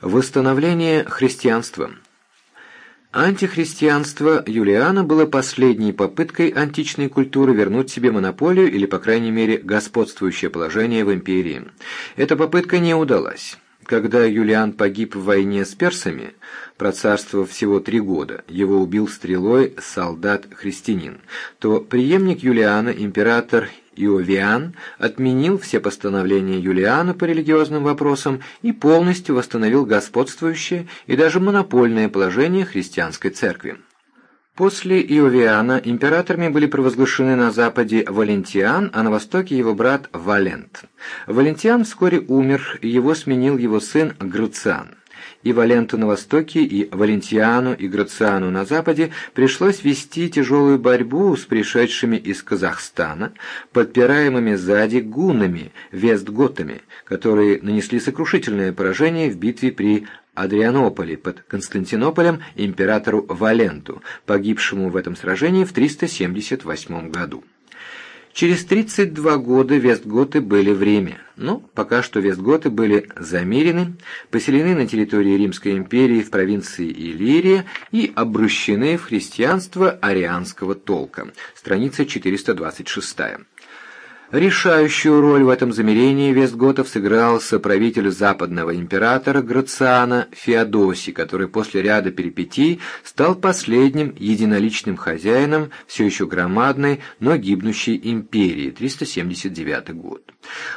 Восстановление христианства Антихристианство Юлиана было последней попыткой античной культуры вернуть себе монополию или, по крайней мере, господствующее положение в империи. Эта попытка не удалась. Когда Юлиан погиб в войне с персами, процарствовав всего три года, его убил стрелой солдат-христианин, то преемник Юлиана, император Иовиан отменил все постановления Юлиана по религиозным вопросам и полностью восстановил господствующее и даже монопольное положение христианской церкви. После Иовиана императорами были провозглашены на западе Валентиан, а на востоке его брат Валент. Валентиан вскоре умер, его сменил его сын Грациан и Валенту на востоке, и Валентиану, и Грациану на западе пришлось вести тяжелую борьбу с пришедшими из Казахстана, подпираемыми сзади гунами, вестготами, которые нанесли сокрушительное поражение в битве при Адрианополе под Константинополем императору Валенту, погибшему в этом сражении в 378 году. Через 32 года вестготы были в Риме, но пока что вестготы были замерены, поселены на территории Римской империи в провинции Иллирия и обращены в христианство арианского толка. Страница 426. Решающую роль в этом замерении вестготов сыграл соправитель западного императора Грациана Феодосий, который после ряда перипетий стал последним единоличным хозяином все еще громадной, но гибнущей империи, 379 год.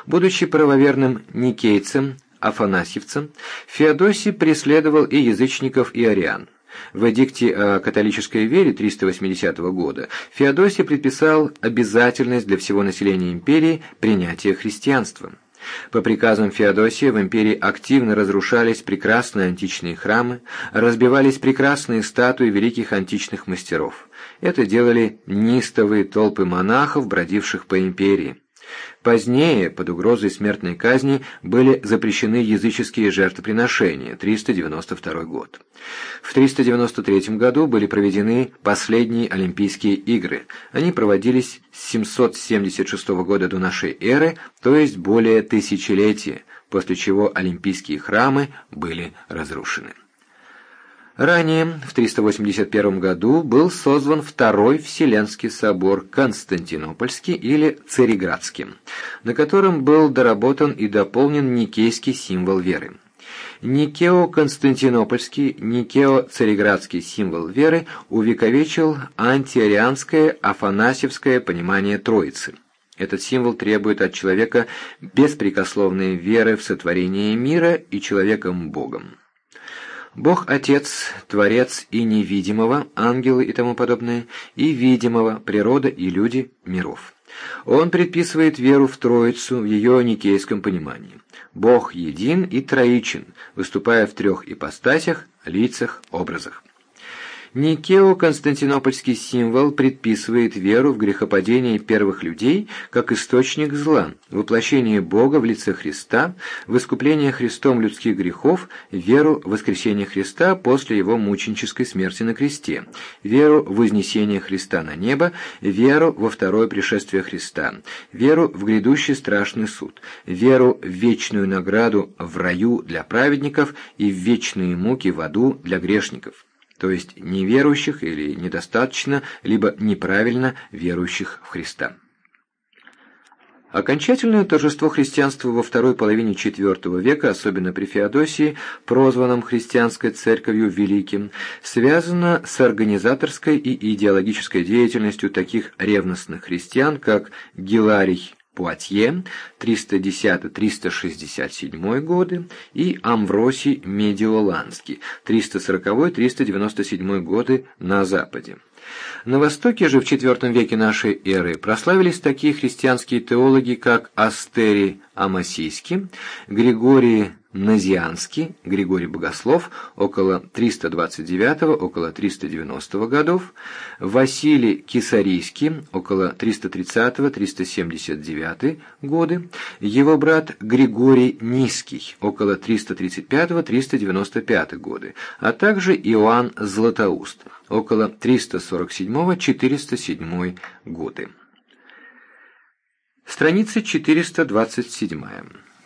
Будучи правоверным никейцем, афанасьевцем, Феодосий преследовал и язычников, и ариан. В эдикте о католической вере 380 года Феодосий предписал обязательность для всего населения империи принятия христианства. По приказам Феодосия в империи активно разрушались прекрасные античные храмы, разбивались прекрасные статуи великих античных мастеров. Это делали нистовые толпы монахов, бродивших по империи. Позднее, под угрозой смертной казни, были запрещены языческие жертвоприношения, 392 год. В 393 году были проведены последние Олимпийские игры. Они проводились с 776 года до нашей эры, то есть более тысячелетия, после чего Олимпийские храмы были разрушены. Ранее, в 381 году, был созван Второй Вселенский собор Константинопольский или Цареградский, на котором был доработан и дополнен никейский символ веры. Никео-Константинопольский, Никео-Цареградский символ веры увековечил антиарианское афанасьевское понимание Троицы. Этот символ требует от человека беспрекословной веры в сотворение мира и человеком-богом. Бог Отец, Творец и невидимого, ангелы и тому подобное, и видимого, природа и люди миров. Он предписывает веру в Троицу в ее никейском понимании. Бог един и троичен, выступая в трех ипостасях, лицах, образах. Никео-константинопольский символ предписывает веру в грехопадение первых людей как источник зла, воплощение Бога в лице Христа, в искупление Христом людских грехов, веру в воскресение Христа после его мученической смерти на кресте, веру в вознесение Христа на небо, веру во второе пришествие Христа, веру в грядущий страшный суд, веру в вечную награду в раю для праведников и в вечные муки в аду для грешников то есть неверующих или недостаточно, либо неправильно верующих в Христа. Окончательное торжество христианства во второй половине IV века, особенно при Феодосии, прозванном христианской церковью Великим, связано с организаторской и идеологической деятельностью таких ревностных христиан, как Гиларий Пуатье 310-367 годы и Амвросий Медиоланский 340-397 годы на Западе. На Востоке же в IV веке нашей эры прославились такие христианские теологи, как Астерий Амасийский, Григорий Назианский, Григорий Богослов, около 329 около 390 годов, Василий Кисарийский, около 330-379 годы, его брат Григорий Низкий, около 335-395 годы, а также Иоанн Златоуст, около 347-407 годы. Страница 427.